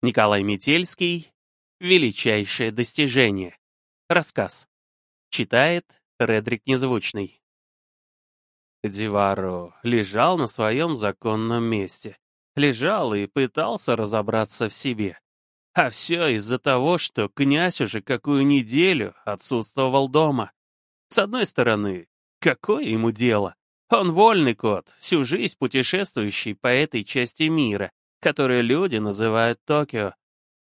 Николай Метельский. Величайшее достижение. Рассказ. Читает Редрик Незвучный. Диваро лежал на своем законном месте. Лежал и пытался разобраться в себе. А все из-за того, что князь уже какую неделю отсутствовал дома. С одной стороны, какое ему дело? Он вольный кот, всю жизнь путешествующий по этой части мира, которую люди называют Токио.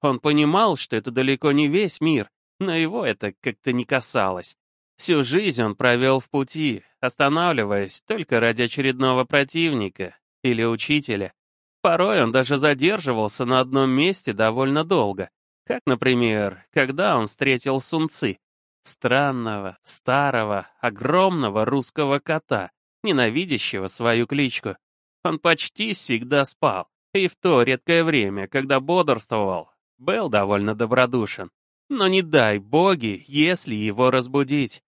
Он понимал, что это далеко не весь мир, но его это как-то не касалось. Всю жизнь он провел в пути, останавливаясь только ради очередного противника или учителя. Порой он даже задерживался на одном месте довольно долго, как, например, когда он встретил Сунцы, странного, старого, огромного русского кота, ненавидящего свою кличку. Он почти всегда спал, и в то редкое время, когда бодрствовал, был довольно добродушен. Но не дай боги, если его разбудить.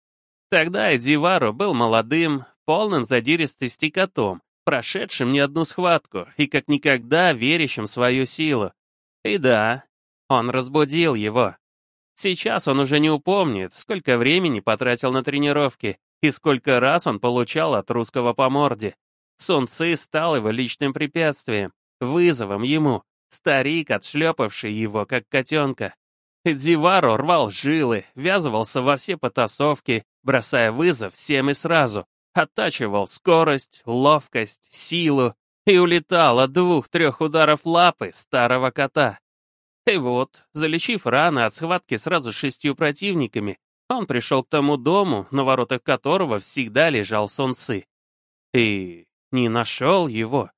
Тогда Эдиваро был молодым, полным задиристости котом, прошедшим не одну схватку и как никогда верящим в свою силу. И да, он разбудил его. Сейчас он уже не упомнит, сколько времени потратил на тренировки и сколько раз он получал от русского по морде. Сун Ци стал его личным препятствием, вызовом ему, старик, отшлепавший его, как котенка. Диваро рвал жилы, ввязывался во все потасовки, бросая вызов всем и сразу, оттачивал скорость, ловкость, силу и улетал от двух-трех ударов лапы старого кота. И вот, залечив раны от схватки сразу с шестью противниками, он пришел к тому дому, на воротах которого всегда лежал солнцы. И не нашел его.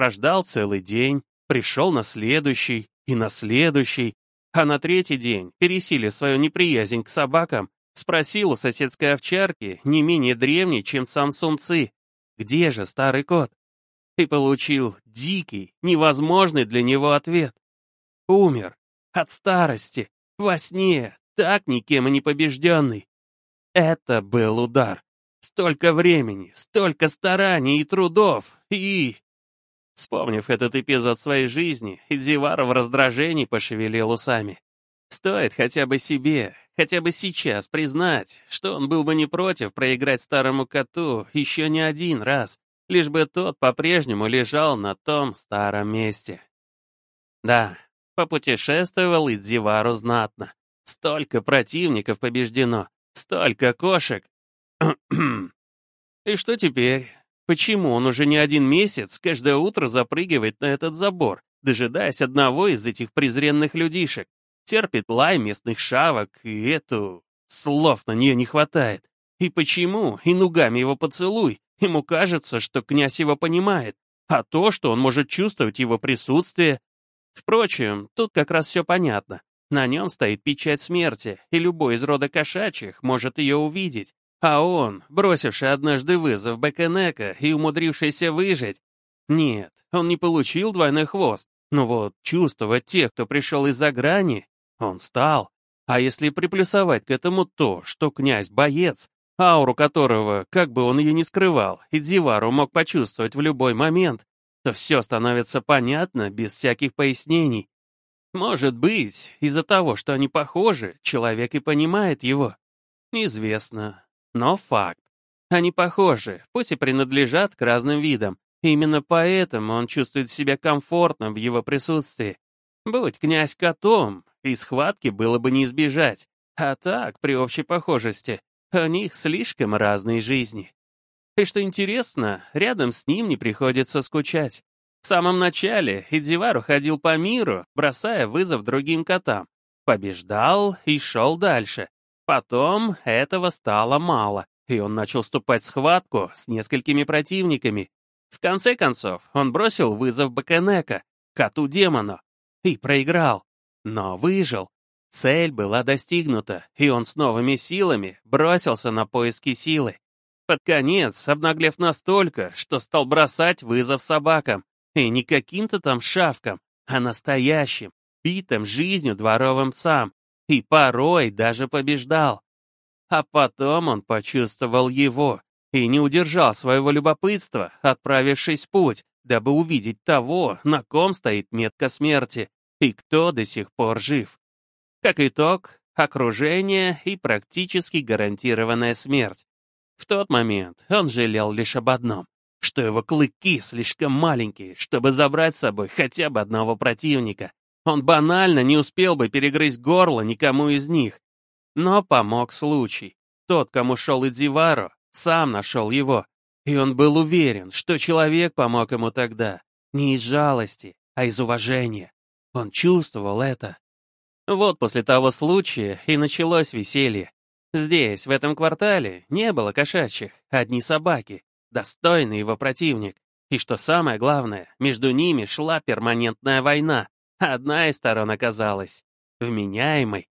Прождал целый день, пришел на следующий и на следующий, а на третий день, пересилив свою неприязнь к собакам, спросил у соседской овчарки, не менее древней, чем сам Сунцы, где же старый кот? И получил дикий, невозможный для него ответ. Умер. От старости. Во сне. Так никем и не побежденный. Это был удар. Столько времени, столько стараний и трудов, и... Вспомнив этот эпизод своей жизни, Идзивар в раздражении пошевелил усами. Стоит хотя бы себе, хотя бы сейчас признать, что он был бы не против проиграть старому коту еще не один раз, лишь бы тот по-прежнему лежал на том старом месте. Да, попутешествовал Идзивару знатно. Столько противников побеждено, столько кошек. И что теперь? Почему он уже не один месяц каждое утро запрыгивает на этот забор, дожидаясь одного из этих презренных людишек? Терпит лай местных шавок, и эту... Слов на нее не хватает. И почему, и нугами его поцелуй, ему кажется, что князь его понимает, а то, что он может чувствовать его присутствие... Впрочем, тут как раз все понятно. На нем стоит печать смерти, и любой из рода кошачьих может ее увидеть. А он, бросивший однажды вызов Бекенека и умудрившийся выжить... Нет, он не получил двойной хвост, но вот чувствовать тех, кто пришел из-за грани, он стал. А если приплюсовать к этому то, что князь боец, ауру которого, как бы он ее ни скрывал, Идзивару мог почувствовать в любой момент, то все становится понятно без всяких пояснений. Может быть, из-за того, что они похожи, человек и понимает его. Неизвестно, но факт. Они похожи, пусть и принадлежат к разным видам. Именно поэтому он чувствует себя комфортно в его присутствии. Будь князь котом, и схватки было бы не избежать. А так, при общей похожести, у них слишком разные жизни. И что интересно, рядом с ним не приходится скучать. В самом начале Идзивару ходил по миру, бросая вызов другим котам. Побеждал и шел дальше. Потом этого стало мало, и он начал вступать в схватку с несколькими противниками. В конце концов, он бросил вызов Бакенека, коту-демону, и проиграл, но выжил. Цель была достигнута, и он с новыми силами бросился на поиски силы. Под конец, обнаглев настолько, что стал бросать вызов собакам, и не каким-то там шавкам, а настоящим, битым жизнью дворовым сам, и порой даже побеждал. А потом он почувствовал его и не удержал своего любопытства, отправившись в путь, дабы увидеть того, на ком стоит метка смерти. и кто до сих пор жив. Как итог, окружение и практически гарантированная смерть. В тот момент он жалел лишь об одном, что его клыки слишком маленькие, чтобы забрать с собой хотя бы одного противника. Он банально не успел бы перегрызть горло никому из них. Но помог случай. Тот, кому шел Идзиваро, сам нашел его. И он был уверен, что человек помог ему тогда. Не из жалости, а из уважения. Он чувствовал это. Вот после того случая и началось веселье. Здесь, в этом квартале, не было кошачьих, одни собаки, достойный его противник. И что самое главное, между ними шла перманентная война. Одна из сторон оказалась вменяемой.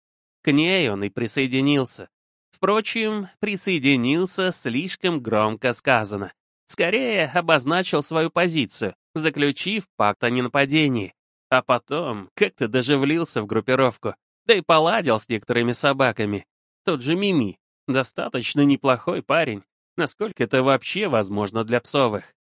К ней он и присоединился. Впрочем, присоединился слишком громко сказано. Скорее обозначил свою позицию, заключив пакт о ненападении. А потом как-то даже влился в группировку, да и поладил с некоторыми собаками. Тот же Мими, достаточно неплохой парень, насколько это вообще возможно для псовых.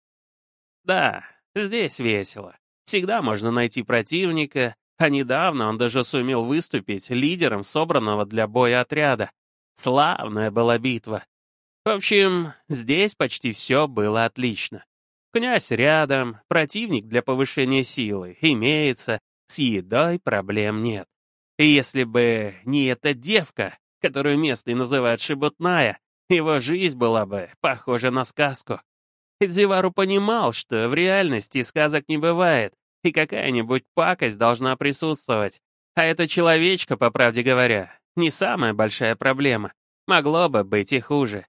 Да, здесь весело. Всегда можно найти противника, а недавно он даже сумел выступить лидером собранного для боя отряда. Славная была битва. В общем, здесь почти все было отлично. Князь рядом, противник для повышения силы имеется, с едой проблем нет. И если бы не эта девка, которую местные называют шебутная, его жизнь была бы похожа на сказку. Эдзивару понимал, что в реальности сказок не бывает, и какая-нибудь пакость должна присутствовать. А эта человечка, по правде говоря, не самая большая проблема. Могло бы быть и хуже.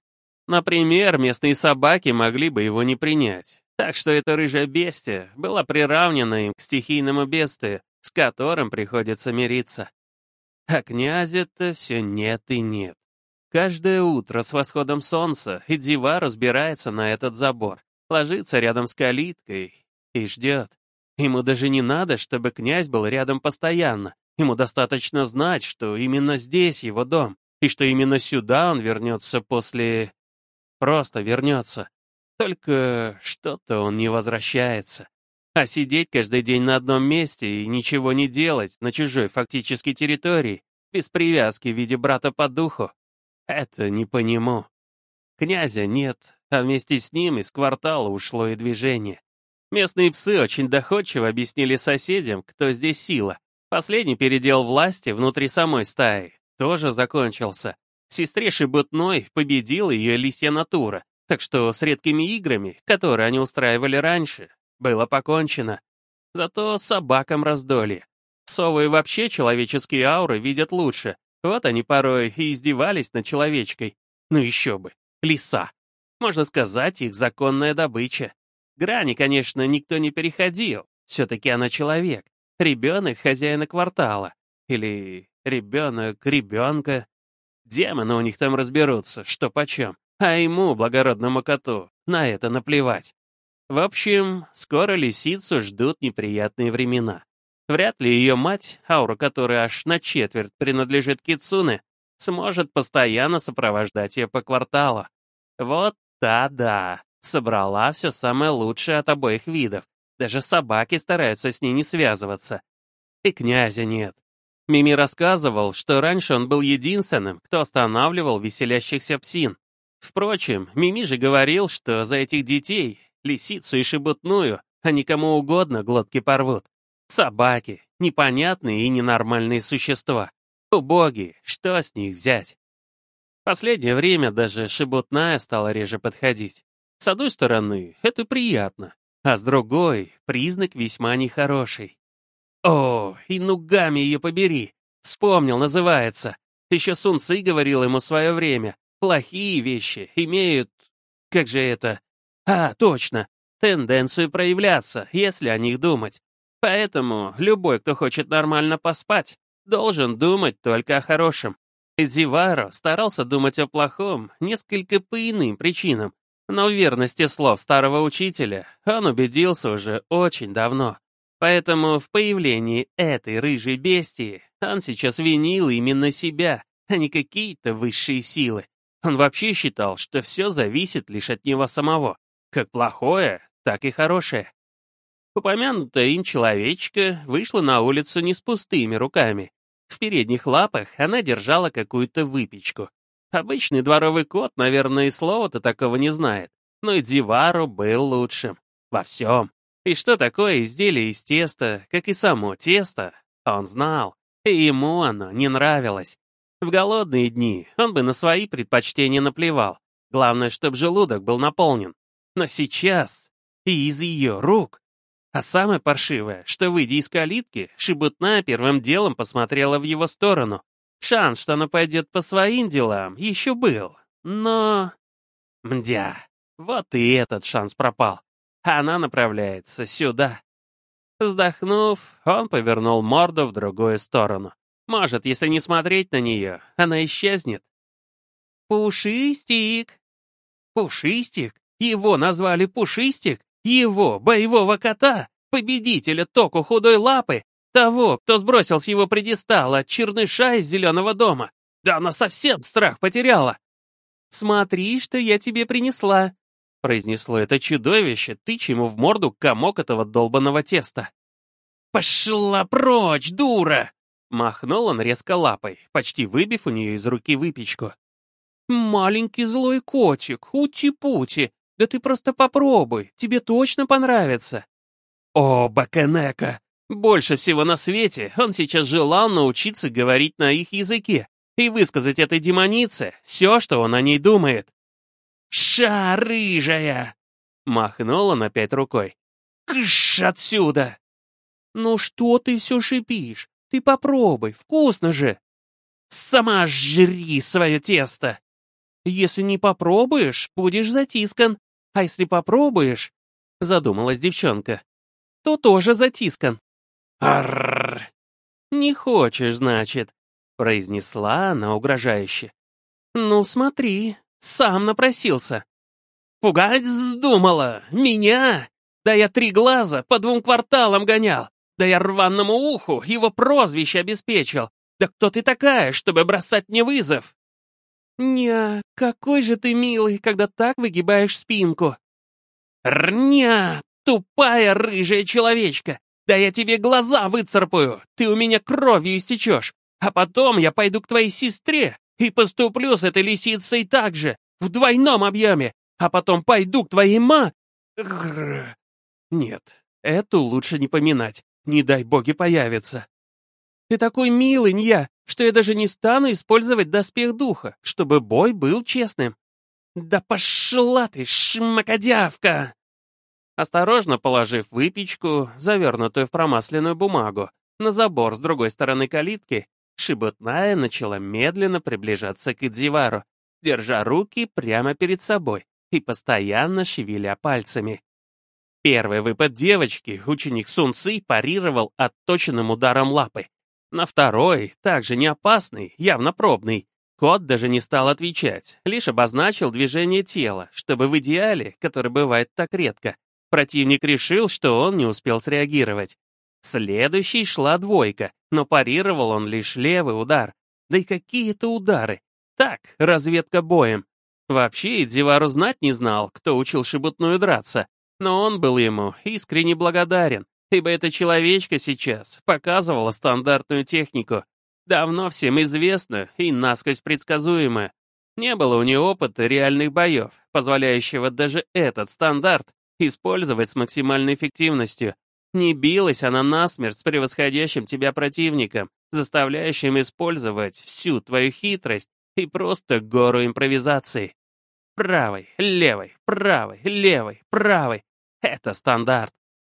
Например, местные собаки могли бы его не принять. Так что эта рыжая бестия была приравнена им к стихийному бедствию, с которым приходится мириться. А князя-то все нет и нет. Каждое утро с восходом солнца Идзива разбирается на этот забор, ложится рядом с калиткой и ждет. Ему даже не надо, чтобы князь был рядом постоянно. Ему достаточно знать, что именно здесь его дом, и что именно сюда он вернется после... Просто вернется. Только что-то он не возвращается. А сидеть каждый день на одном месте и ничего не делать на чужой фактически территории, без привязки в виде брата по духу, это не по нему. Князя нет, а вместе с ним из квартала ушло и движение. Местные псы очень доходчиво объяснили соседям, кто здесь сила. Последний передел власти внутри самой стаи тоже закончился. Сестре Шебутной победила ее лисья натура, так что с редкими играми, которые они устраивали раньше, было покончено. Зато собакам раздолье. Совы вообще человеческие ауры видят лучше. Вот они порой и издевались над человечкой. Ну еще бы, лиса. Можно сказать, их законная добыча. Грани, конечно, никто не переходил. Все-таки она человек. Ребенок хозяина квартала. Или ребенок ребенка. Демоны у них там разберутся, что почем. А ему, благородному коту, на это наплевать. В общем, скоро лисицу ждут неприятные времена. Вряд ли ее мать, аура которой аж на четверть принадлежит Кицуне, сможет постоянно сопровождать ее по кварталу. Вот та-да, собрала все самое лучшее от обоих видов. Даже собаки стараются с ней не связываться. И князя нет. Мими рассказывал, что раньше он был единственным, кто останавливал веселящихся псин. Впрочем, Мими же говорил, что за этих детей лисицу и шебутную, а никому угодно глотки порвут. Собаки, непонятные и ненормальные существа. Убогие, что с них взять? Последнее время даже шебутная стала реже подходить. С одной стороны, это приятно, а с другой — признак весьма нехороший. О, и нугами ее побери! Вспомнил, называется. Еще Сун Ци говорил ему свое время. Плохие вещи имеют... Как же это? А, точно, тенденцию проявляться, если о них думать. Поэтому любой, кто хочет нормально поспать, должен думать только о хорошем. Эдзиваро старался думать о плохом несколько по иным причинам, но в верности слов старого учителя он убедился уже очень давно. Поэтому в появлении этой рыжей бестии он сейчас винил именно себя, а не какие-то высшие силы. Он вообще считал, что все зависит лишь от него самого. Как плохое, так и хорошее. Упомянутая им человечка вышла на улицу не с пустыми руками. В передних лапах она держала какую-то выпечку. Обычный дворовый кот, наверное, и слова-то такого не знает. Но и Дивару был лучшим. Во всем. И что такое изделие из теста, как и само тесто, он знал. И ему оно не нравилось. В голодные дни он бы на свои предпочтения наплевал. Главное, чтобы желудок был наполнен. Но сейчас и из ее рук. А самое паршивое, что, выйдя из калитки, Шебутная первым делом посмотрела в его сторону. Шанс, что она пойдет по своим делам, еще был. Но... Мдя, вот и этот шанс пропал. Она направляется сюда. Вздохнув, он повернул морду в другую сторону. Может, если не смотреть на нее, она исчезнет. Пушистик! Пушистик? Его назвали Пушистик? Его, боевого кота, победителя току худой лапы, того, кто сбросил с его предистала черныша из зеленого дома. Да она совсем страх потеряла. «Смотри, что я тебе принесла», — произнесло это чудовище, тыча ему в морду комок этого долбанного теста. «Пошла прочь, дура!» Махнул он резко лапой, почти выбив у нее из руки выпечку. «Маленький злой котик, ути-пути, да ты просто попробуй, тебе точно понравится». О, Баканека! Больше всего на свете он сейчас желал научиться говорить на их языке и высказать этой демонице все, что он о ней думает. «Ша, рыжая!» — махнул он опять рукой. «Кыш отсюда!» «Ну что ты все шипишь? Ты попробуй, вкусно же!» «Сама жри свое тесто!» «Если не попробуешь, будешь затискан, а если попробуешь...» — задумалась девчонка. «То тоже затискан». «Арррр!» «Не хочешь, значит», — произнесла она угрожающе. «Ну смотри, сам напросился». «Пугать вздумала? Меня? Да я три глаза по двум кварталам гонял. Да я рваному уху его прозвище обеспечил. Да кто ты такая, чтобы бросать мне вызов? Ня, какой же ты милый, когда так выгибаешь спинку. Рня, тупая рыжая человечка. Да я тебе глаза выцарпаю, ты у меня кровью истечешь. А потом я пойду к твоей сестре и поступлю с этой лисицей так же, в двойном объеме. А потом пойду к твоей ма... Нет, эту лучше не поминать. Не дай боги появится. Ты такой милый, Нья, что я даже не стану использовать доспех духа, чтобы бой был честным. Да пошла ты, шмакодявка! Осторожно положив выпечку, завернутую в промасленную бумагу, на забор с другой стороны калитки, шебутная начала медленно приближаться к Идзивару, держа руки прямо перед собой и постоянно шевеля пальцами. Первый выпад девочки ученик Сун Ци парировал отточенным ударом лапы. На второй, также не опасный, явно пробный, кот даже не стал отвечать, лишь обозначил движение тела, чтобы в идеале, который бывает так редко, противник решил, что он не успел среагировать. Следующей шла двойка, но парировал он лишь левый удар. Да и какие-то удары. Так, разведка боем. Вообще, Идзивару знать не знал, кто учил Шебутную драться. Но он был ему искренне благодарен, ибо эта человечка сейчас показывала стандартную технику, давно всем известную и насквозь предсказуемую. Не было у нее опыта реальных боев, позволяющего даже этот стандарт использовать с максимальной эффективностью. Не билась она насмерть с превосходящим тебя противником, заставляющим использовать всю твою хитрость и просто гору импровизации. Правой, левой, правой, левой, правой. Это стандарт.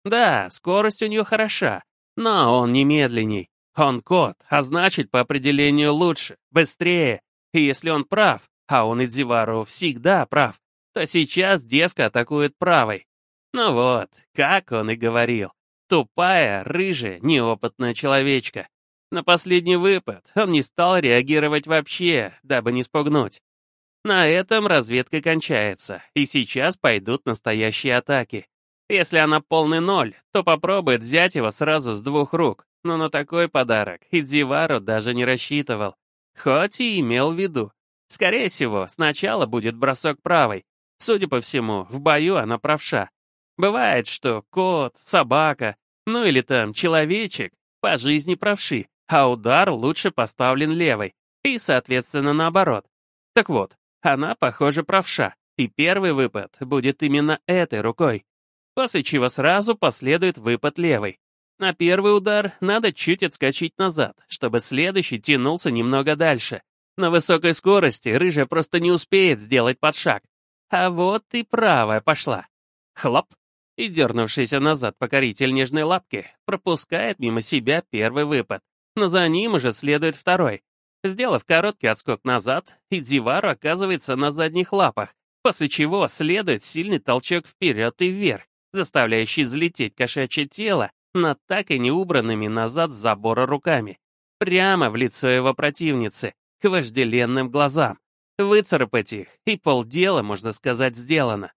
Да, скорость у нее хороша, но он не медленней. Он кот, а значит, по определению лучше, быстрее. И если он прав, а он Идзивару всегда прав, то сейчас девка атакует правой. Ну вот, как он и говорил. Тупая, рыжая, неопытная человечка. На последний выпад он не стал реагировать вообще, дабы не спугнуть. На этом разведка кончается, и сейчас пойдут настоящие атаки. Если она полный ноль, то попробует взять его сразу с двух рук, но на такой подарок Идзивару даже не рассчитывал. Хоть и имел в виду. Скорее всего, сначала будет бросок правой. Судя по всему, в бою она правша. Бывает, что кот, собака, ну или там человечек по жизни правши, а удар лучше поставлен левой, и, соответственно, наоборот. Так вот, она, похоже, правша, и первый выпад будет именно этой рукой, после чего сразу последует выпад левой. На первый удар надо чуть отскочить назад, чтобы следующий тянулся немного дальше. На высокой скорости рыжая просто не успеет сделать подшаг. А вот и правая пошла. Хлоп! И дернувшийся назад покоритель нежной лапки пропускает мимо себя первый выпад, но за ним уже следует второй. Сделав короткий отскок назад, Идзивару оказывается на задних лапах, после чего следует сильный толчок вперед и вверх, заставляющий взлететь кошачье тело над так и не убранными назад с забора руками, прямо в лицо его противницы, к вожделенным глазам. Выцарапать их, и полдела, можно сказать, сделано.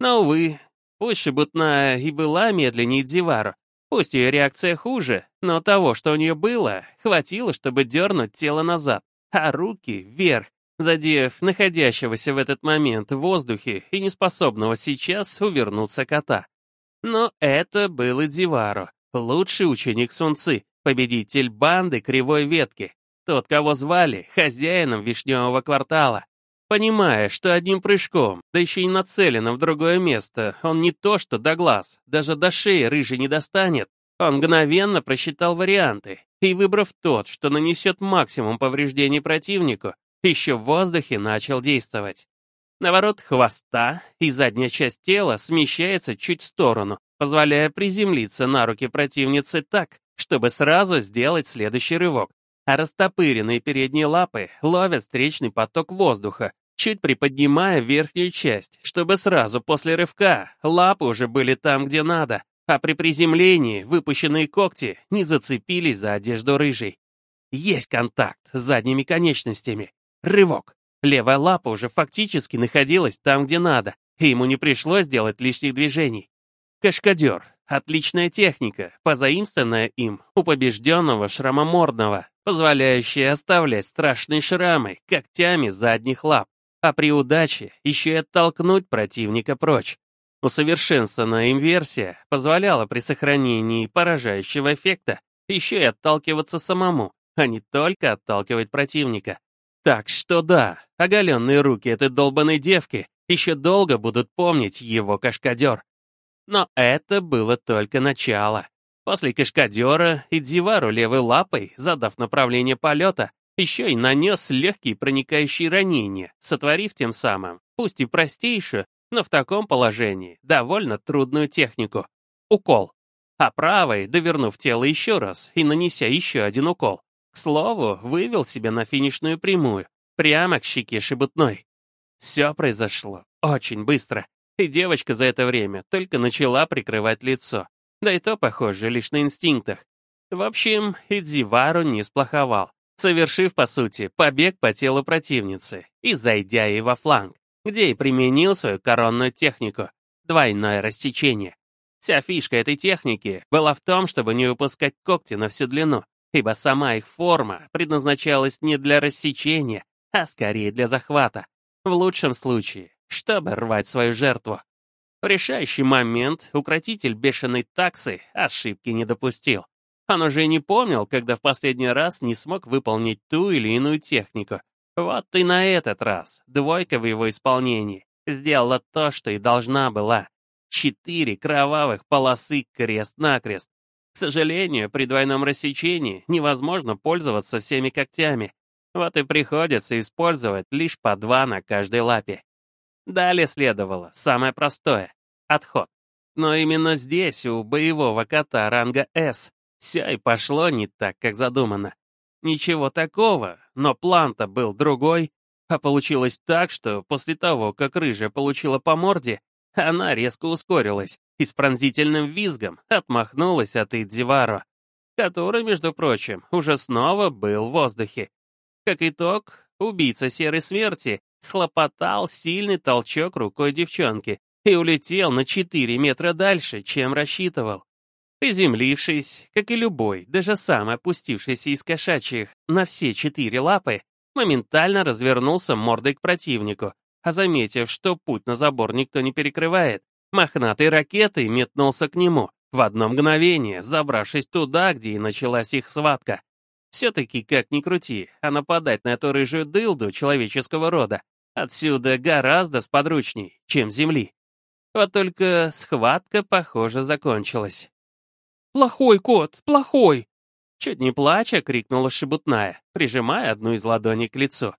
Но, увы, пусть Шебутная и была медленнее Дивару, пусть ее реакция хуже, но того, что у нее было, хватило, чтобы дернуть тело назад, а руки вверх, задев находящегося в этот момент в воздухе и неспособного сейчас увернуться кота. Но это был и Диваро, лучший ученик Сунцы, победитель банды Кривой Ветки, тот, кого звали хозяином Вишневого квартала. Понимая, что одним прыжком, да еще и нацеленным в другое место, он не то что до глаз, даже до шеи рыжий не достанет, он мгновенно просчитал варианты и, выбрав тот, что нанесет максимум повреждений противнику, еще в воздухе начал действовать. Наворот хвоста и задняя часть тела смещается чуть в сторону, позволяя приземлиться на руки противницы так, чтобы сразу сделать следующий рывок, а растопыренные передние лапы ловят встречный поток воздуха, чуть приподнимая верхнюю часть, чтобы сразу после рывка лапы уже были там, где надо, а при приземлении выпущенные когти не зацепились за одежду рыжей. Есть контакт с задними конечностями. Рывок. Левая лапа уже фактически находилась там, где надо, и ему не пришлось делать лишних движений. Кашкадер. Отличная техника, позаимствованная им у побежденного шрамомордного, позволяющая оставлять страшные шрамы когтями задних лап, а при удаче еще и оттолкнуть противника прочь. Усовершенствованная инверсия позволяла при сохранении поражающего эффекта еще и отталкиваться самому, а не только отталкивать противника. Так что да, оголенные руки этой долбанной девки еще долго будут помнить его кашкадер. Но это было только начало. После кашкадера Идзивару левой лапой, задав направление полета, еще и нанес легкие проникающие ранения, сотворив тем самым, пусть и простейшую, но в таком положении довольно трудную технику. Укол. А правой, довернув тело еще раз и нанеся еще один укол, к слову, вывел себя на финишную прямую, прямо к щеке шебутной. Все произошло очень быстро. И девочка за это время только начала прикрывать лицо. Да и то, похоже, лишь на инстинктах. В общем, Идзивару не сплоховал, совершив, по сути, побег по телу противницы и зайдя ей во фланг, где и применил свою коронную технику — двойное рассечение. Вся фишка этой техники была в том, чтобы не выпускать когти на всю длину, ибо сама их форма предназначалась не для рассечения, а скорее для захвата. В лучшем случае чтобы рвать свою жертву. В решающий момент укротитель бешеной таксы ошибки не допустил. Он уже не помнил, когда в последний раз не смог выполнить ту или иную технику. Вот и на этот раз двойка в его исполнении сделала то, что и должна была. Четыре кровавых полосы крест-накрест. К сожалению, при двойном рассечении невозможно пользоваться всеми когтями. Вот и приходится использовать лишь по два на каждой лапе. Далее следовало самое простое — отход. Но именно здесь, у боевого кота ранга «С», все и пошло не так, как задумано. Ничего такого, но план-то был другой, а получилось так, что после того, как рыжая получила по морде, она резко ускорилась и с пронзительным визгом отмахнулась от Идзиваро, который, между прочим, уже снова был в воздухе. Как итог, убийца Серой Смерти схлопотал сильный толчок рукой девчонки и улетел на 4 метра дальше, чем рассчитывал. Приземлившись, как и любой, даже сам опустившийся из кошачьих на все четыре лапы, моментально развернулся мордой к противнику, а заметив, что путь на забор никто не перекрывает, Мохнатой ракетой метнулся к нему, в одно мгновение забравшись туда, где и началась их схватка. Все-таки, как ни крути, а нападать на эту рыжую дылду человеческого рода отсюда гораздо сподручней, чем земли. Вот только схватка, похоже, закончилась. «Плохой кот, плохой!» Чуть не плача, крикнула шебутная, прижимая одну из ладоней к лицу.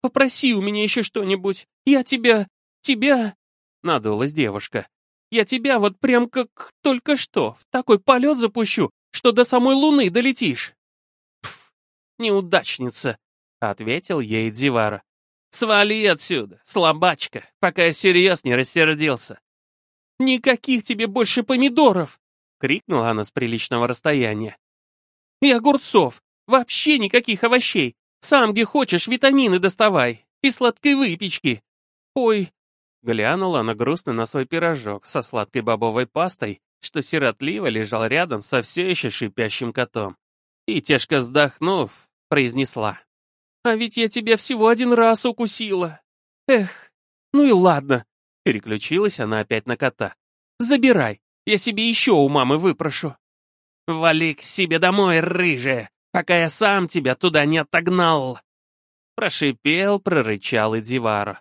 «Попроси у меня еще что-нибудь. Я тебя... тебя...» Надулась девушка. «Я тебя вот прям как только что в такой полет запущу, что до самой луны долетишь». «Пф, неудачница», — ответил ей Дивара. «Свали отсюда, слабачка, пока я серьезно не рассердился». «Никаких тебе больше помидоров!» — крикнула она с приличного расстояния. «И огурцов! Вообще никаких овощей! Сам где хочешь витамины доставай! И сладкой выпечки! Ой!» Глянула она грустно на свой пирожок со сладкой бобовой пастой, что сиротливо лежал рядом со все еще шипящим котом. И, тяжко вздохнув, произнесла. «А ведь я тебя всего один раз укусила! Эх, ну и ладно!» Переключилась она опять на кота. «Забирай, я себе еще у мамы выпрошу». «Вали к себе домой, рыжая, пока я сам тебя туда не отогнал!» Прошипел, прорычал и.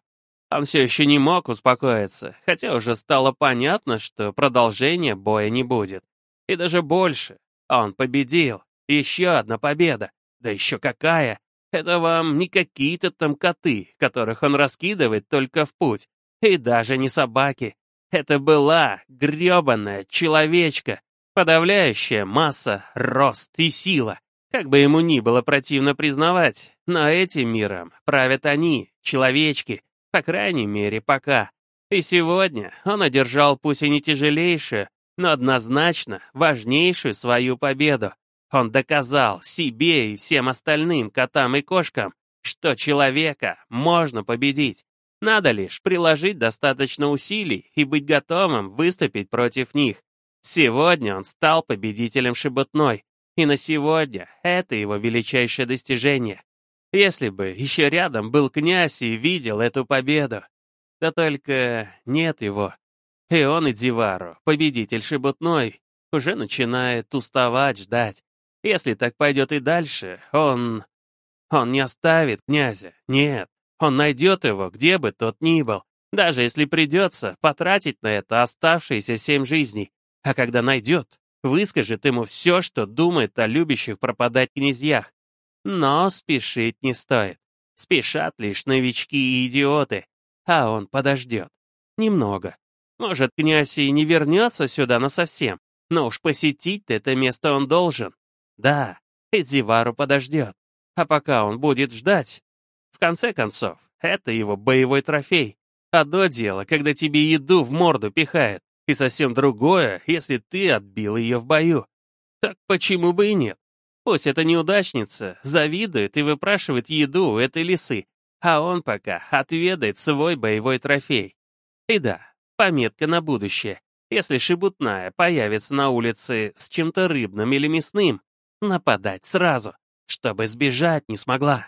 Он все еще не мог успокоиться, хотя уже стало понятно, что продолжения боя не будет. И даже больше. Он победил. Еще одна победа. Да еще какая! Это вам не какие-то там коты, которых он раскидывает только в путь. И даже не собаки. Это была гребаная человечка, подавляющая масса, рост и сила. Как бы ему ни было противно признавать, но этим миром правят они, человечки, по крайней мере, пока. И сегодня он одержал пусть и не тяжелейшую, но однозначно важнейшую свою победу. Он доказал себе и всем остальным котам и кошкам, что человека можно победить. Надо лишь приложить достаточно усилий и быть готовым выступить против них. Сегодня он стал победителем Шебутной, и на сегодня это его величайшее достижение. Если бы еще рядом был князь и видел эту победу. Да только нет его. И он и Дивару, победитель Шебутной, уже начинает уставать ждать. Если так пойдет и дальше, он... Он не оставит князя, нет. Он найдет его, где бы тот ни был, даже если придется потратить на это оставшиеся семь жизней. А когда найдет, выскажет ему все, что думает о любящих пропадать князьях. Но спешить не стоит. Спешат лишь новички и идиоты, а он подождет. Немного. Может, князь и не вернется сюда насовсем, но уж посетить это место он должен. Да, Эдзивару подождет. А пока он будет ждать, в конце концов, это его боевой трофей. Одно дело, когда тебе еду в морду пихает, и совсем другое, если ты отбил ее в бою. Так почему бы и нет? Пусть эта неудачница завидует и выпрашивает еду у этой лисы, а он пока отведает свой боевой трофей. И да, пометка на будущее. Если шебутная появится на улице с чем-то рыбным или мясным, нападать сразу, чтобы сбежать не смогла.